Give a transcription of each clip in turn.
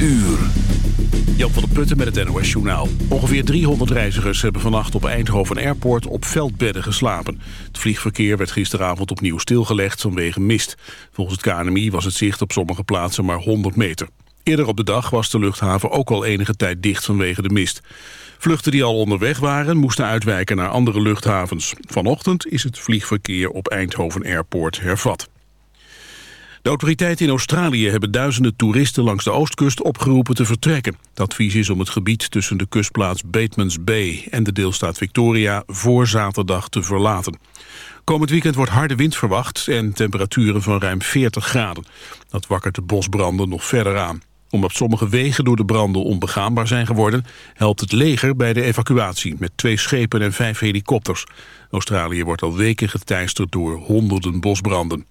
uur. Jan van der Putten met het NOS Journaal. Ongeveer 300 reizigers hebben vannacht op Eindhoven Airport op veldbedden geslapen. Het vliegverkeer werd gisteravond opnieuw stilgelegd vanwege mist. Volgens het KNMI was het zicht op sommige plaatsen maar 100 meter. Eerder op de dag was de luchthaven ook al enige tijd dicht vanwege de mist. Vluchten die al onderweg waren moesten uitwijken naar andere luchthavens. Vanochtend is het vliegverkeer op Eindhoven Airport hervat. De autoriteiten in Australië hebben duizenden toeristen langs de oostkust opgeroepen te vertrekken. Het advies is om het gebied tussen de kustplaats Batemans Bay en de deelstaat Victoria voor zaterdag te verlaten. Komend weekend wordt harde wind verwacht en temperaturen van ruim 40 graden. Dat wakkert de bosbranden nog verder aan. Omdat sommige wegen door de branden onbegaanbaar zijn geworden... helpt het leger bij de evacuatie met twee schepen en vijf helikopters. Australië wordt al weken geteisterd door honderden bosbranden.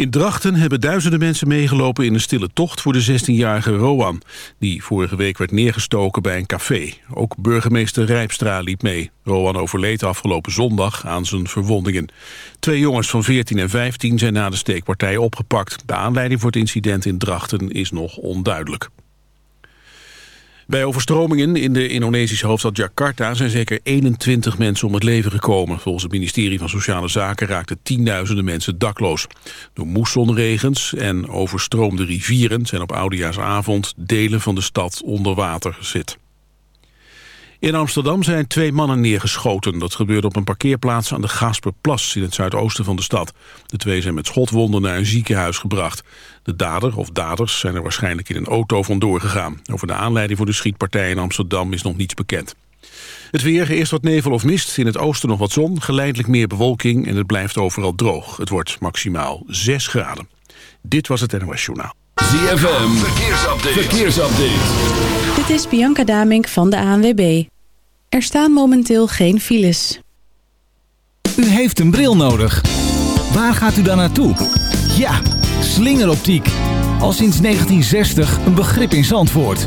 In Drachten hebben duizenden mensen meegelopen in een stille tocht voor de 16-jarige Roan, die vorige week werd neergestoken bij een café. Ook burgemeester Rijpstra liep mee. Roan overleed afgelopen zondag aan zijn verwondingen. Twee jongens van 14 en 15 zijn na de steekpartij opgepakt. De aanleiding voor het incident in Drachten is nog onduidelijk. Bij overstromingen in de Indonesische hoofdstad Jakarta zijn zeker 21 mensen om het leven gekomen. Volgens het ministerie van Sociale Zaken raakten tienduizenden mensen dakloos. Door moessonregens en overstroomde rivieren zijn op oudejaarsavond delen van de stad onder water gezet. In Amsterdam zijn twee mannen neergeschoten. Dat gebeurde op een parkeerplaats aan de Gasperplas in het zuidoosten van de stad. De twee zijn met schotwonden naar een ziekenhuis gebracht. De dader of daders zijn er waarschijnlijk in een auto vandoor gegaan. Over de aanleiding voor de schietpartij in Amsterdam is nog niets bekend. Het weer, eerst wat nevel of mist, in het oosten nog wat zon, geleidelijk meer bewolking en het blijft overal droog. Het wordt maximaal 6 graden. Dit was het NOS Journaal. ZFM, verkeersupdate. verkeersupdate. Dit is Bianca Damink van de ANWB. Er staan momenteel geen files. U heeft een bril nodig. Waar gaat u dan naartoe? Ja, slingeroptiek. Al sinds 1960 een begrip in Zandvoort.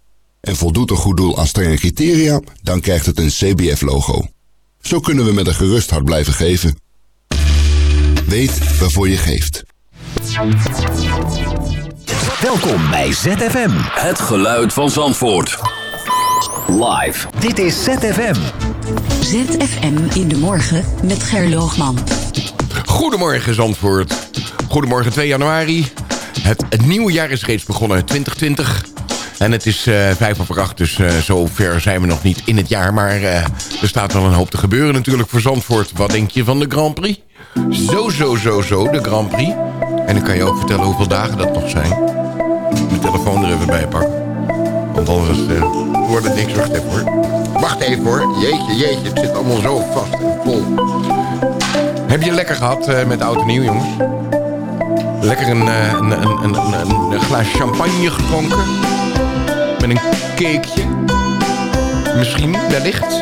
En voldoet een goed doel aan strenge criteria, dan krijgt het een CBF-logo. Zo kunnen we met een gerust hart blijven geven. Weet waarvoor je geeft. Welkom bij ZFM. Het geluid van Zandvoort. Live. Dit is ZFM. ZFM in de morgen met Gerloogman. Goedemorgen Zandvoort. Goedemorgen 2 januari. Het, het nieuwe jaar is reeds begonnen, 2020. En het is uh, vijf over acht, dus zo ver zijn we nog niet in het jaar. Maar uh, er staat wel een hoop te gebeuren natuurlijk voor Zandvoort. Wat denk je van de Grand Prix? Zo, zo, zo, zo, de Grand Prix. En dan kan je ook vertellen hoeveel dagen dat nog zijn. Mijn telefoon er even bij pakken. Want anders wordt het niks. Wacht even hoor. Wacht even hoor. Jeetje, jeetje. Het zit allemaal zo vast en vol. Heb je lekker gehad met oud en nieuw, jongens? Lekker een, een, een, een, een, glaas champagne gedronken. Met een cakeje. Misschien, wellicht.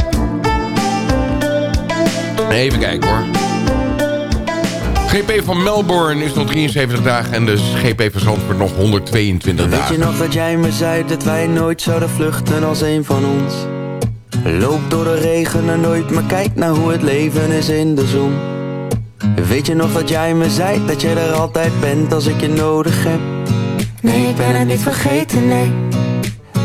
Even kijken hoor. GP van Melbourne is nog 73 dagen en de GP van Zandvoort nog 122 Weet dagen. je nog dat jij me zei dat wij nooit zouden vluchten als een van ons? Loop door de regen en nooit, maar kijk naar hoe het leven is in de zon. Weet je nog dat jij me zei dat je er altijd bent als ik je nodig heb? Nee, ik ben het niet vergeten, nee.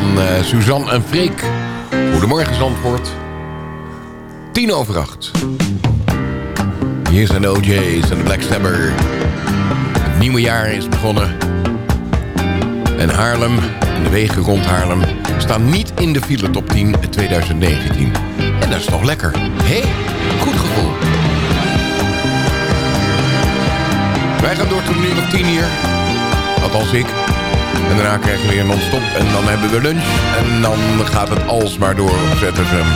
Van eh, Suzanne en Freek. Goedemorgen Zandvoort. Tien over acht. Hier zijn de OJ's en de Black Stabber. Het nieuwe jaar is begonnen. En Haarlem de wegen rond Haarlem staan niet in de file top 10 2019. En dat is toch lekker, hè? Goed gevoel. Wij gaan door tot een uur of tien hier. Althans ik. En daarna krijgen we weer non-stop. En dan hebben we lunch. En dan gaat het alsmaar door op ZFM.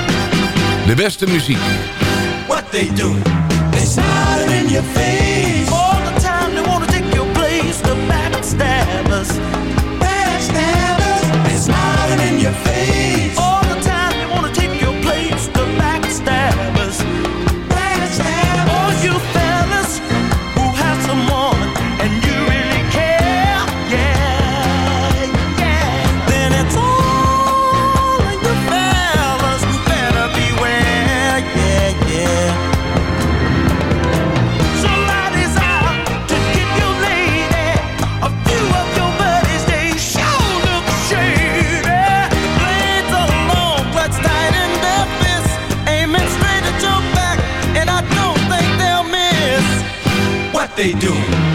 De beste muziek. What they do, they smile in your face. All the time they wanna take your place. The backstabbers, backstabbers, they smiling in your face. They do,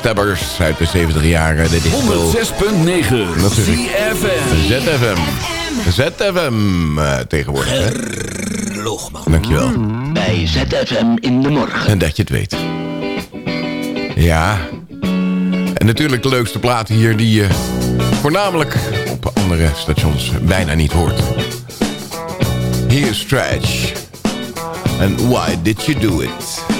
Stabbers uit de 70 jaren. Dit is 106.9 ZFM. ZFM. ZFM uh, tegenwoordig. Hè? Dankjewel. Bij ZFM in de morgen. En dat je het weet. Ja. En natuurlijk de leukste platen hier die je voornamelijk op andere stations bijna niet hoort. Hier is Stretch. And why did you do it?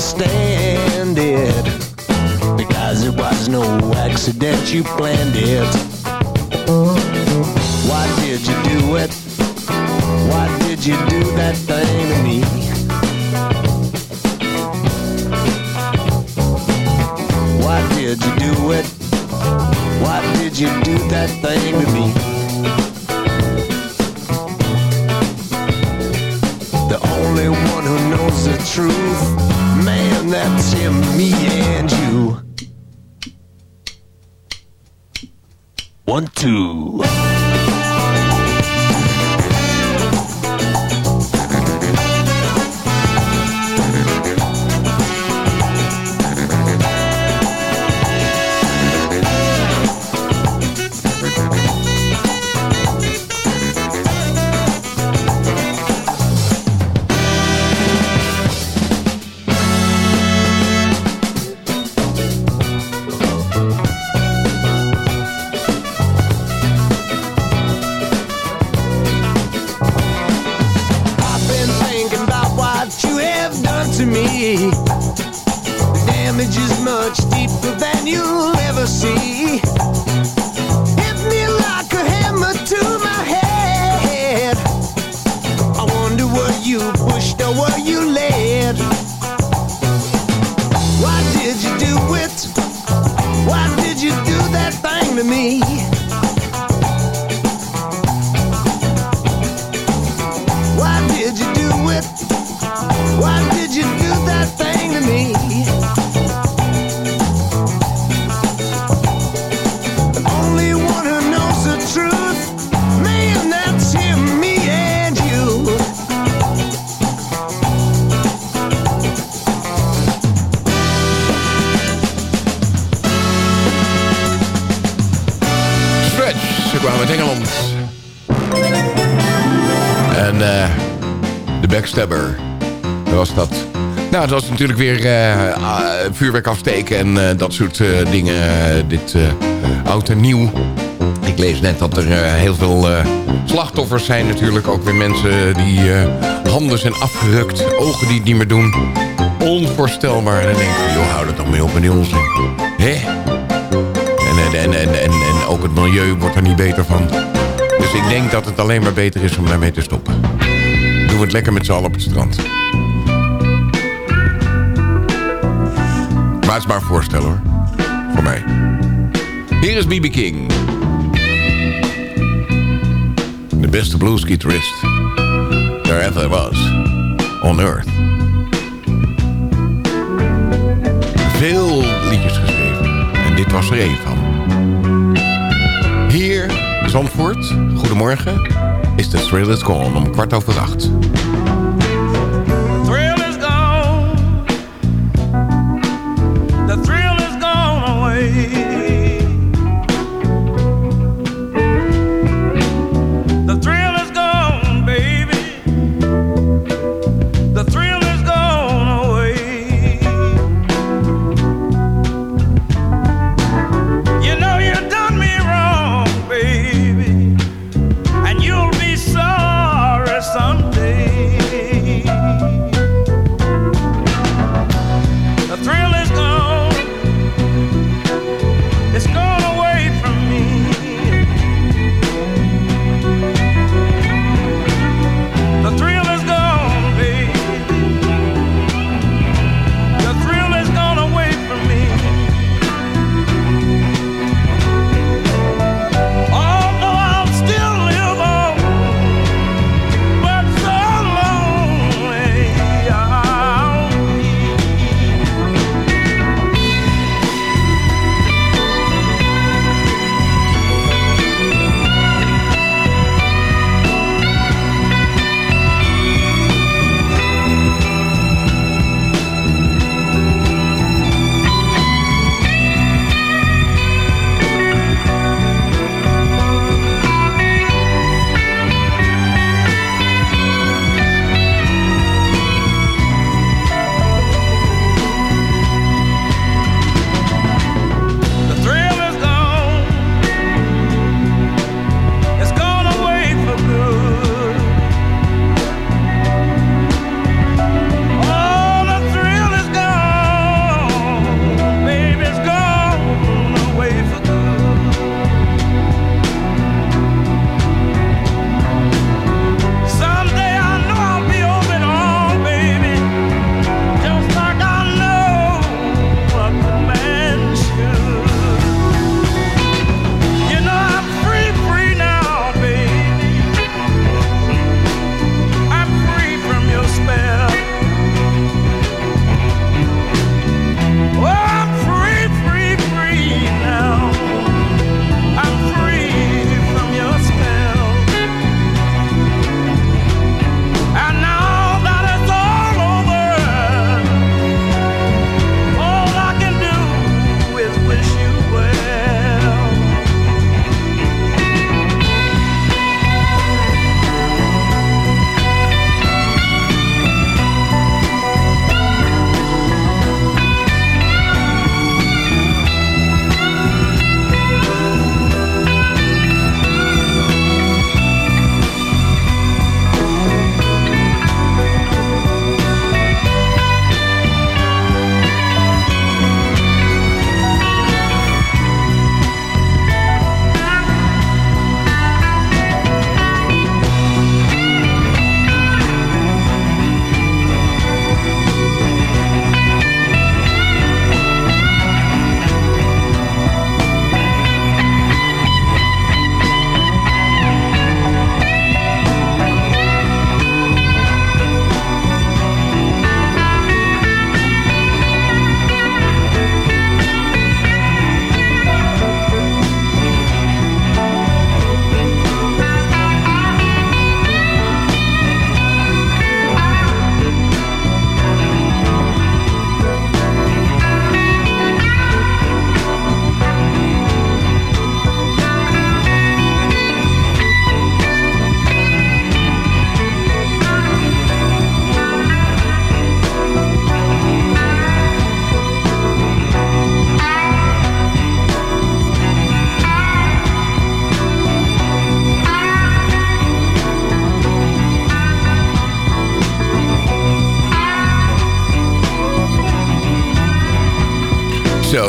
understand it. Because it was no accident, you planned it. Why did you do it? Me and you. One, two. Natuurlijk weer eh, ah, vuurwerk afsteken en eh, dat soort eh, dingen. eh, dit eh, oud en nieuw. Ik lees net dat er eh, heel veel eh, slachtoffers zijn natuurlijk. Ook weer mensen die eh, handen zijn afgerukt, ogen die het niet meer doen. Onvoorstelbaar. En dan denk ik, joh, hou dat dan mee op met die onzin. Hè? En, en, en, en, en ook het milieu wordt er niet beter van. Dus ik denk dat het alleen maar beter is om daarmee te stoppen. Doen we het lekker met z'n allen op het strand. Maar maar voorstel hoor. Voor mij. Hier is B.B. King. De beste bluesgitarist there ever was on earth. Veel liedjes geschreven. En dit was er één van. Hier, Zandvoort, goedemorgen, is de Thrill is om kwart over acht.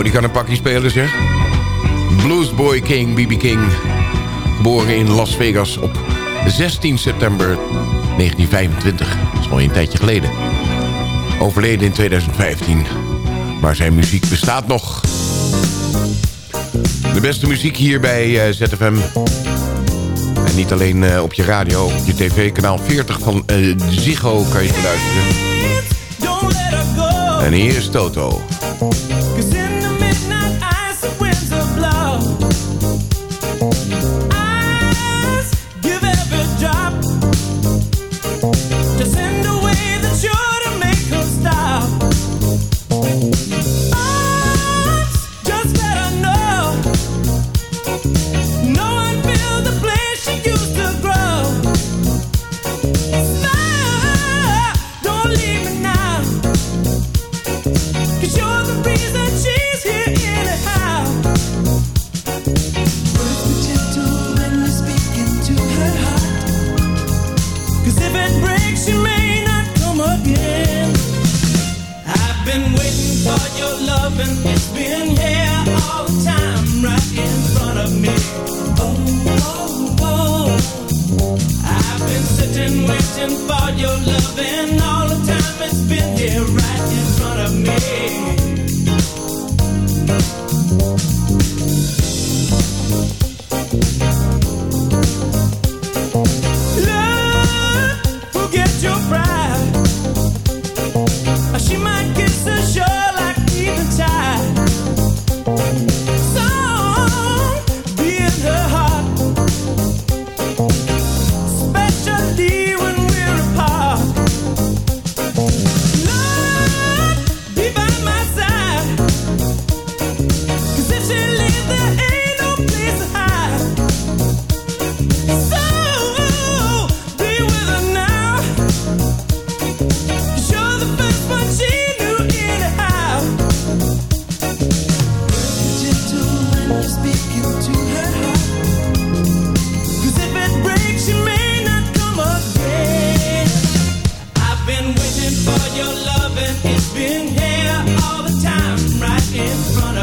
Nou, die kan een pakje spelen, zeg. Bluesboy King, Bibi King. Geboren in Las Vegas op 16 september 1925. Dat is al een tijdje geleden. Overleden in 2015. Maar zijn muziek bestaat nog. De beste muziek hier bij eh, ZFM. En niet alleen eh, op je radio, op je tv. Kanaal 40 van uh, Ziggo kan je beluisteren. En hier is Toto.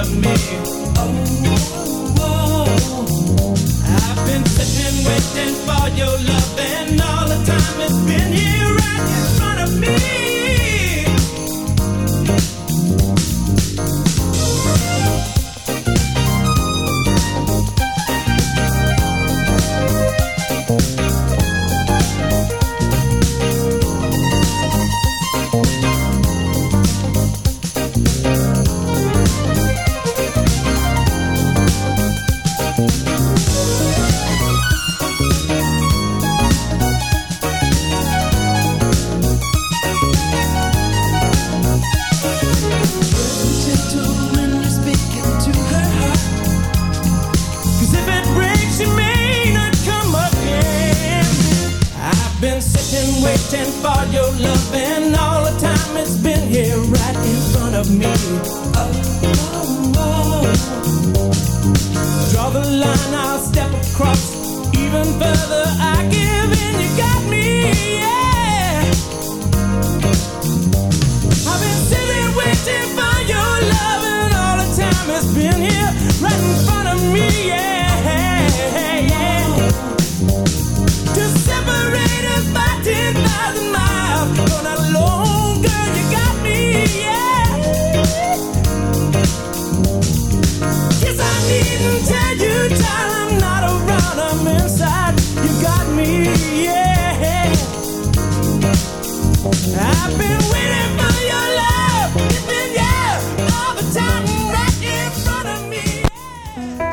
of me. Oh, oh, oh. I've been sitting waiting for your love.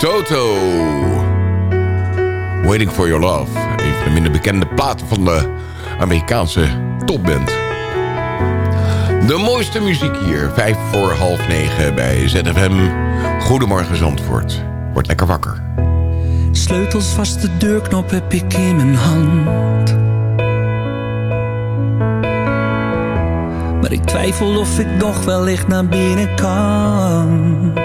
Toto. Waiting for Your Love. Een van de minder bekende platen van de Amerikaanse topband. De mooiste muziek hier. Vijf voor half negen bij ZFM. Goedemorgen Zandvoort. Word lekker wakker. Sleutels vast de deurknop heb ik in mijn hand. Maar ik twijfel of ik nog wellicht naar binnen kan.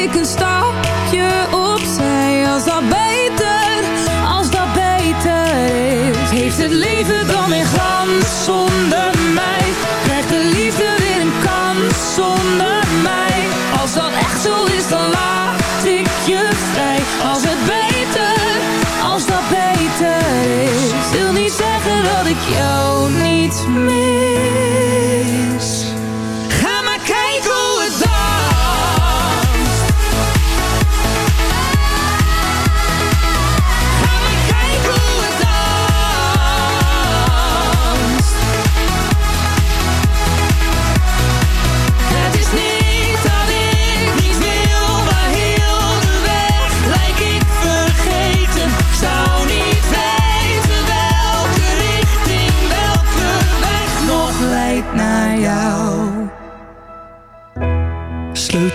Moet zet ik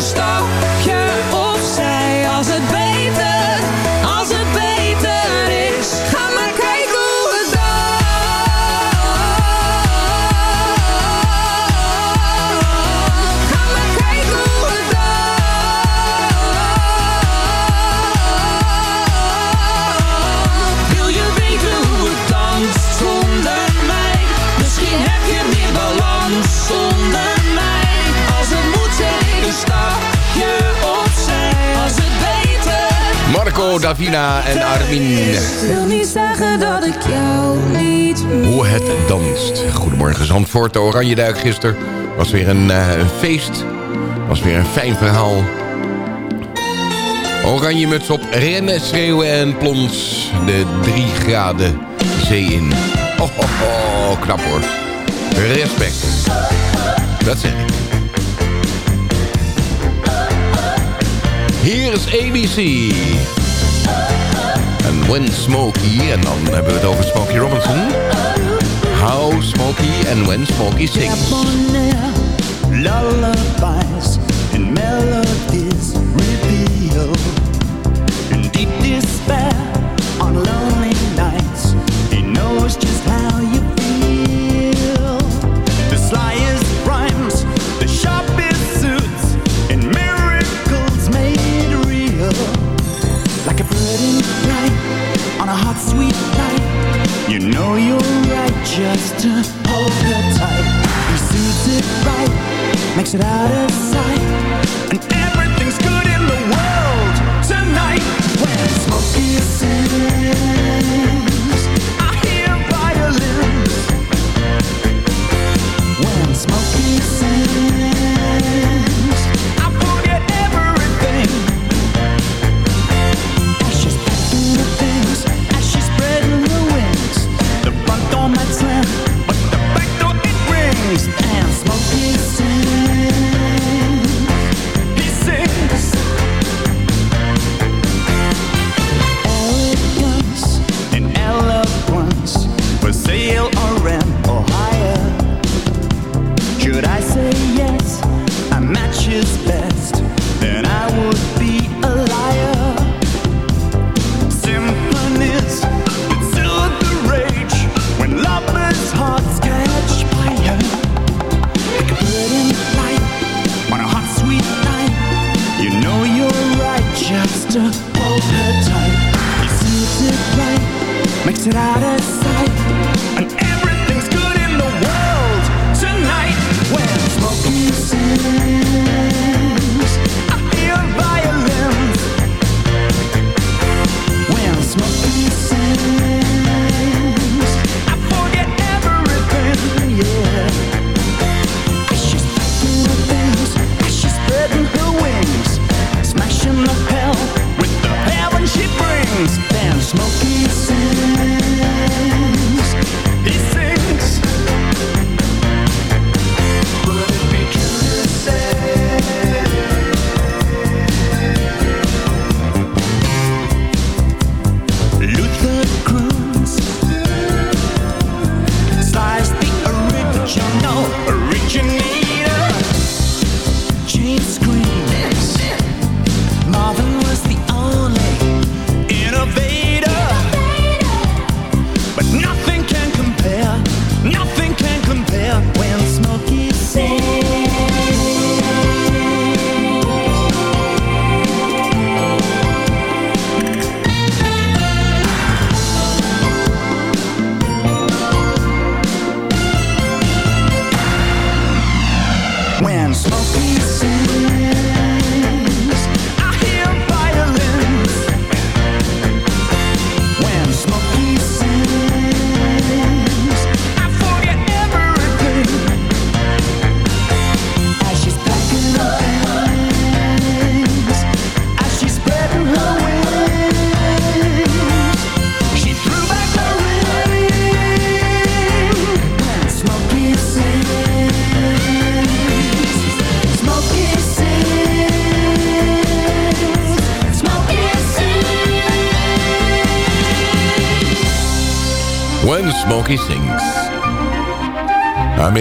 stapje Davina en Armin. wil niet zeggen dat ik jou niet Hoe het danst. Goedemorgen Zandvoort. De Oranje Duik gisteren was weer een, eh, een feest. Was weer een fijn verhaal. Oranje muts op, rennen, schreeuwen en plons. De drie graden zee in. Oh, oh, oh, knap hoor. Respect. Dat zeg ik. Hier is ABC. En When Smokey. En dan hebben we het over Smokey Robinson. How Smokey and When Smokey sings. Lullabies it out.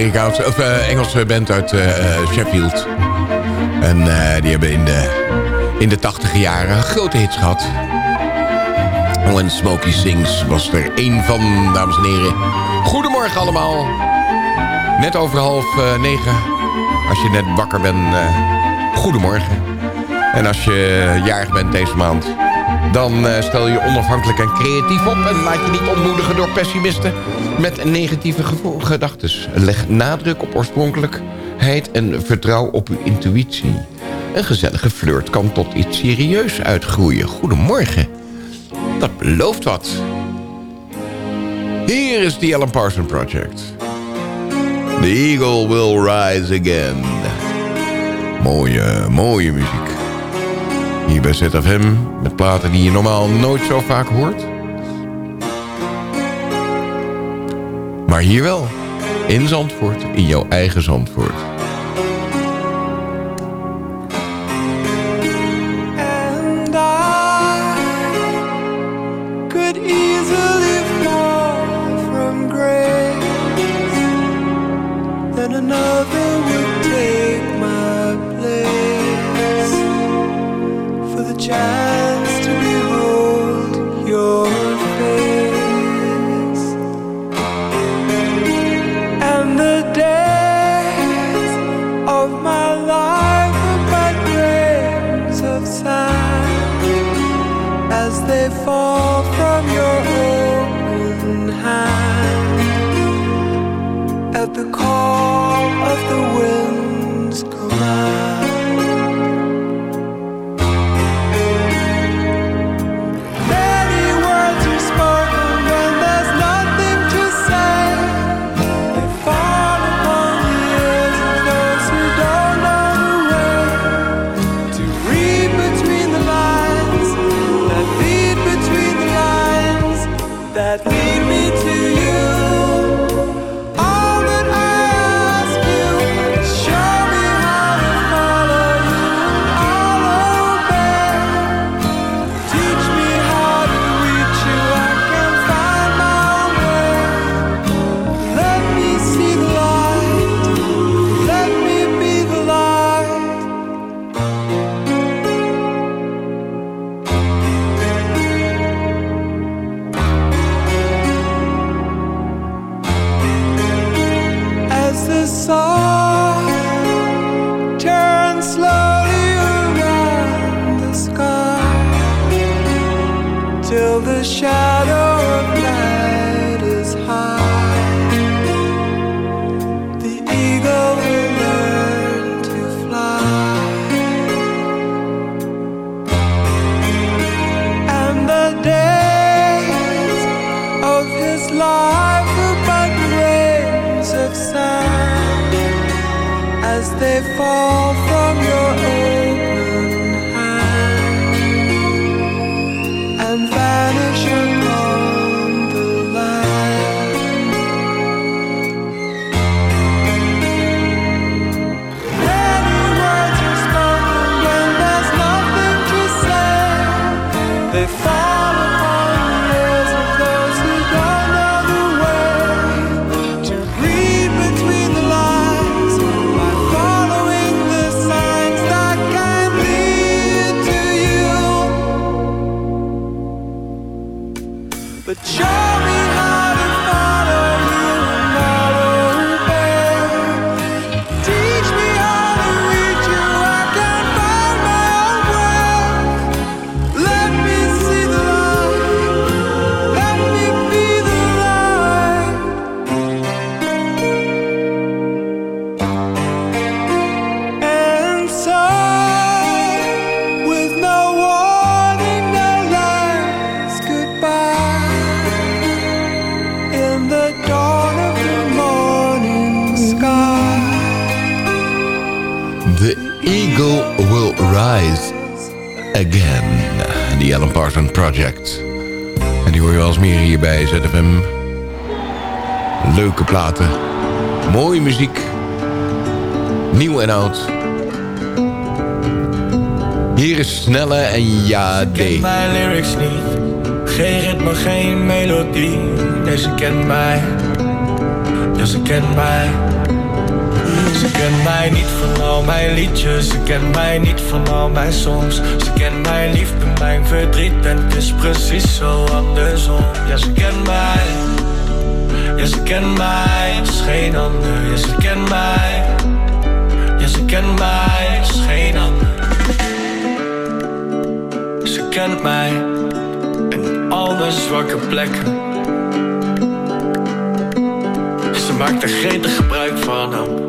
Amerikaanse, of eh, Engelse band uit eh, Sheffield. En eh, die hebben in de, in de tachtige jaren grote hits gehad. When Smokey Sings was er één van, dames en heren. Goedemorgen allemaal. Net over half negen. Als je net wakker bent, goedemorgen. En als je jarig bent deze maand... dan eh, stel je onafhankelijk en creatief op... en laat je niet ontmoedigen door pessimisten met negatieve gedachten. Leg nadruk op oorspronkelijkheid en vertrouw op uw intuïtie. Een gezellige flirt kan tot iets serieus uitgroeien. Goedemorgen. Dat belooft wat. Hier is the Alan Parsons Project. The Eagle Will Rise Again. Mooie, mooie muziek. Hier bij ZFM, met platen die je normaal nooit zo vaak hoort. Maar hier wel. In Zandvoort, in jouw eigen Zandvoort. The shadow hier bij ZFM. Leuke platen. Mooie muziek. Nieuw en oud. Hier is Snelle en Ja D. kent mijn lyrics niet. Geen ritme, geen melodie. Deze kent mij. Ja, ze kent mij. Ze kent mij niet van al mijn liedjes. Ze kent mij niet van al mijn songs. Ze kent mijn liefde, mijn verdriet. En het is precies zo andersom. Ja, ze kent mij. Ja, ze kent mij. Het is geen ander. Ja, ze kent mij. Ja, ze kent mij. Het is geen ander. Ze kent mij en al mijn zwakke plekken. Ze maakt er gretig gebruik van.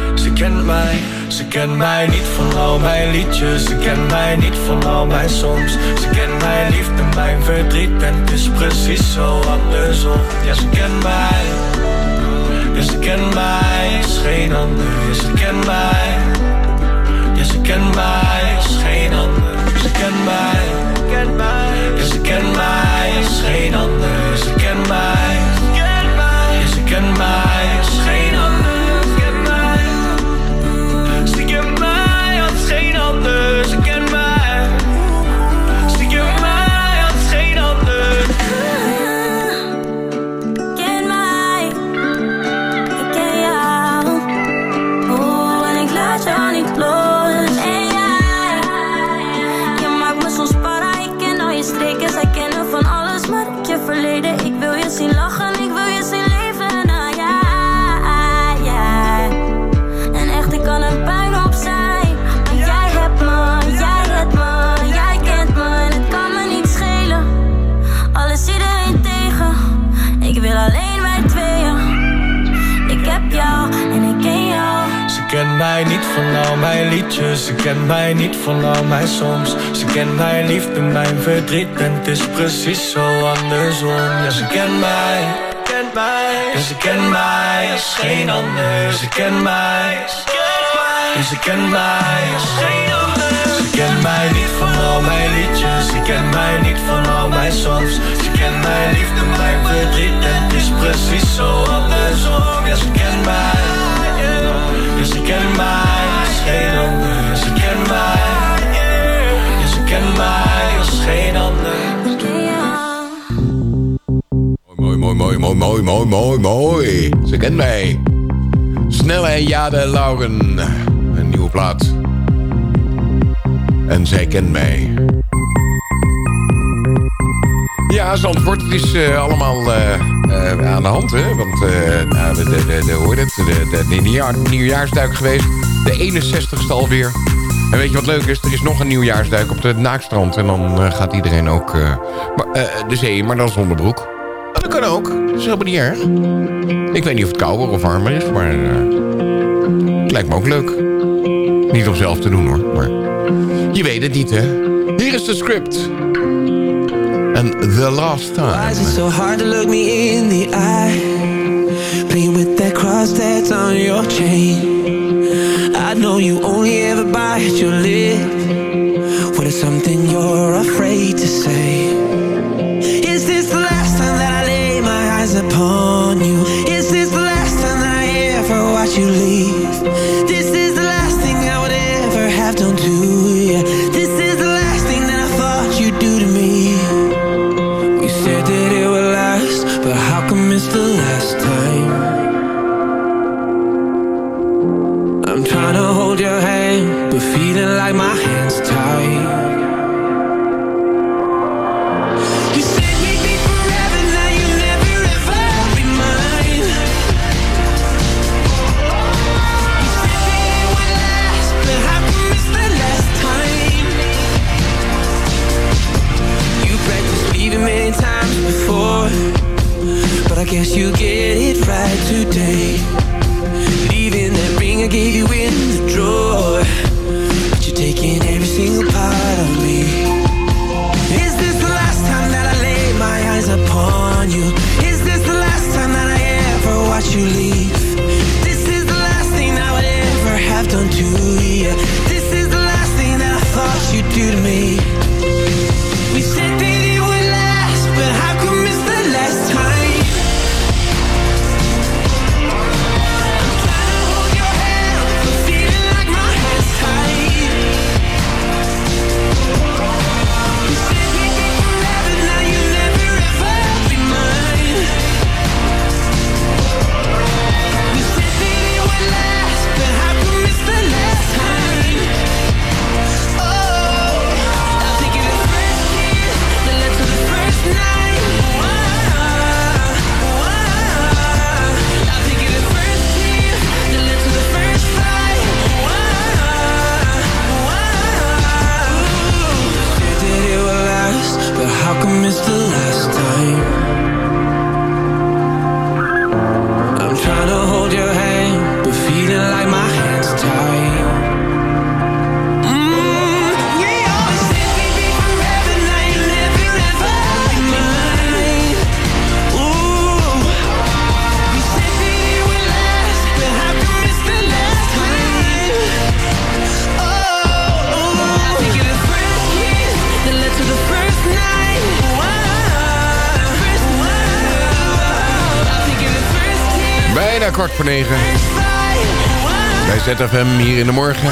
ze kent mij. Ze kent mij niet van al mijn liedjes. Ze kent mij niet van al mijn songs. Ze kent mijn liefde, mijn verdriet. En het is precies zo andersom. Ja, ze kent mij. Ze kent mij. Is geen ander. Ja, ze kent mij. Ja, ze kent mij. Is geen ander. Ze. Kent mij. Ja, ze kent mij. Is geen ander. Ze kent mij. Ja, ze kent mij. Verdriet. En het is precies zo andersom. Ja, ze kent mij. Kent mij. Ja, ze kent mij als geen ander. Ze kent mij. Ja, ze kent mij als geen ander. Ze kent mij niet van al mijn liedjes. Ze kent mij niet van al mijn songs. Ze kent mijn liefde, mijn verdriet. En het is precies zo andersom. Ja, ze kent mij. Ja, ze kent mij als geen ander. Ze kent mij. Ja, ze kent mij geen ander. Mooi, mooi, mooi, mooi, mooi, mooi, mooi, mooi. Ze kent mij. Snelle en Jade Lauren. Een nieuwe plaat. En zij kent mij. Ja, Zandvoort, het is eh, allemaal eh, eh, aan de hand, hè? Want nou, de, de, de, heet het? De, de, de nieuwjaar, nieuwjaarsduik geweest. De 61ste alweer. En weet je wat leuk is? Er is nog een nieuwjaarsduik op het Naakstrand. En dan eh, gaat iedereen ook eh, maar, eh, de zee, maar dan zonder broek. Dat kan ook. Dat is helemaal niet erg. Ik weet niet of het kouder of warmer is, maar... het lijkt me ook leuk. Niet om zelf te doen, hoor. Maar je weet het niet, hè. Hier is de script. En The Last Why is it Time. so hard to look me in the eye? Playing with that cross that's on your chain. Know you only ever bite your lip. When What is something you're afraid to say? 9. Bij ZFM hier in de morgen.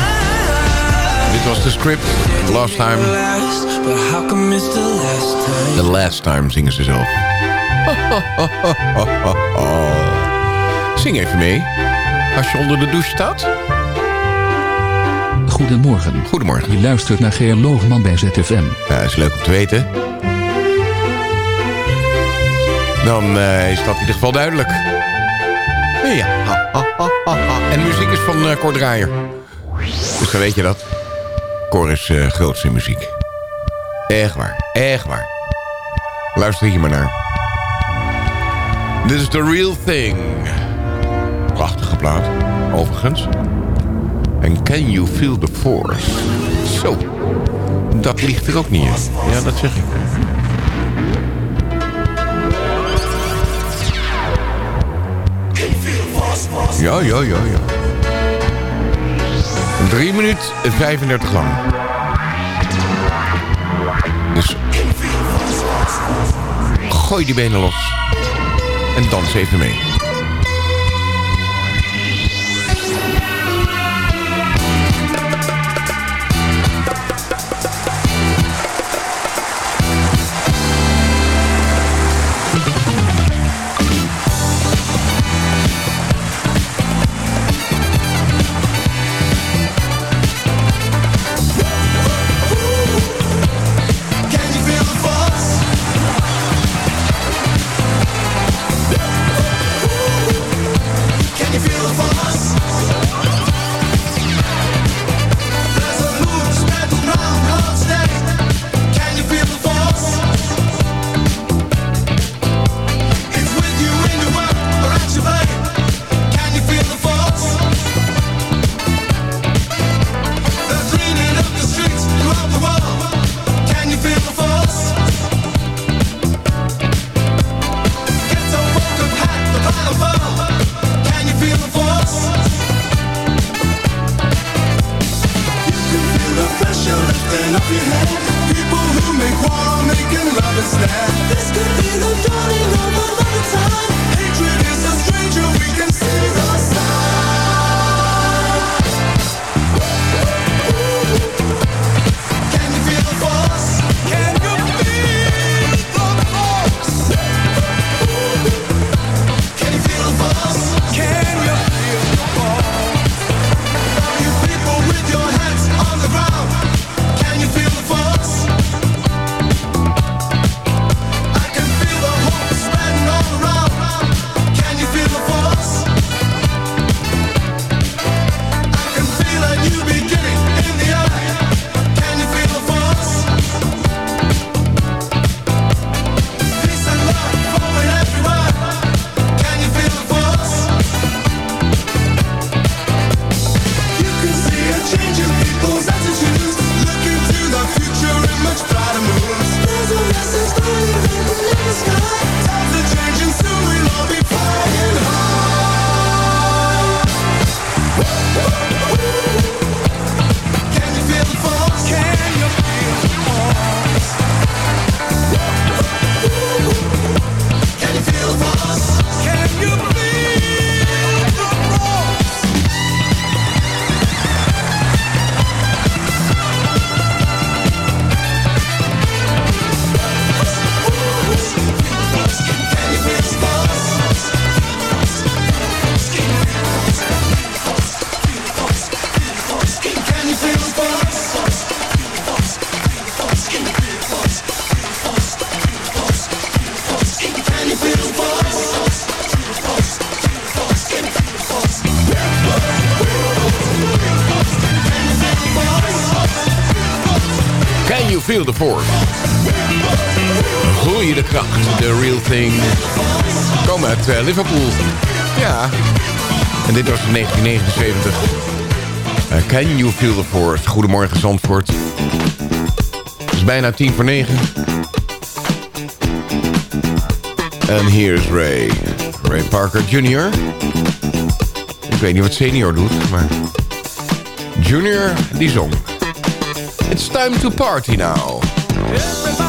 Dit was de script. Last time. The last time zingen ze zelf. Zing even mee. Als je onder de douche staat. Goedemorgen. Goedemorgen. Je luistert naar Geer Loogman bij ZFM. Ja, is leuk om te weten. Dan eh, is dat in ieder geval duidelijk. En de muziek is van uh, Cor Draaier. Dus dan weet je dat. Cor is uh, grootste in muziek. Echt waar. Echt waar. Luister hier maar naar. This is the real thing. Prachtige plaat, overigens. En Can You Feel the Force? Zo, dat ligt er ook niet in. Ja, dat zeg ik. Ja, ja, ja, ja. 3 minuten 35 lang. Dus gooi die benen los. En dans even mee. Feel the force? Groei de kracht, the real thing. Kom uit eh, Liverpool. Ja. En dit was in 1979. Eh, can you feel the force? Goedemorgen Zandvoort. Het is bijna tien voor negen. En hier is Ray. Ray Parker Jr. Ik weet niet wat senior doet, maar... Junior, die zong. It's time to party now. Everybody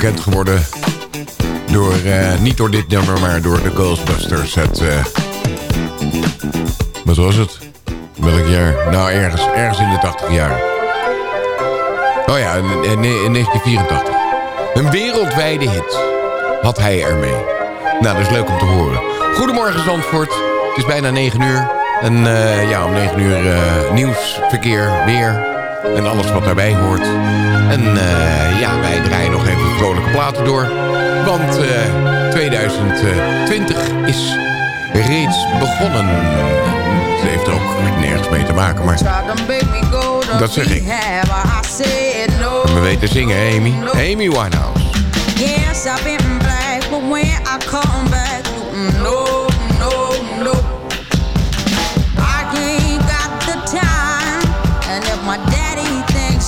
geworden door, eh, niet door dit nummer, maar door de Ghostbusters. Het, eh, wat was het? Welk jaar? Nou, ergens, ergens in de 80 jaar. Oh ja, in, in, 1984. Een wereldwijde hit had hij ermee. Nou, dat is leuk om te horen. Goedemorgen Zandvoort. Het is bijna 9 uur. En eh, ja, om 9 uur nieuws, verkeer, weer, en alles wat daarbij hoort. En eh, ja, wij draaien nog even vrolijke platen door. Want eh, 2020 is reeds begonnen. Het heeft er ook nergens mee te maken, maar dat zeg ik. We weten zingen, Amy. Amy Winehouse. Yes, I've been black, but when I come back. Mm,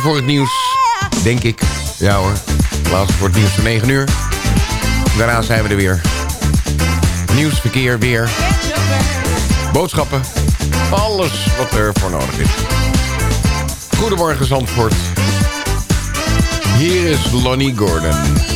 Voor het nieuws, denk ik. Ja hoor, laatste voor het nieuws van 9 uur. Daarna zijn we er weer. Nieuws, verkeer, weer. Boodschappen. Alles wat er voor nodig is. Goedemorgen Zandvoort. Hier is Lonnie Gordon.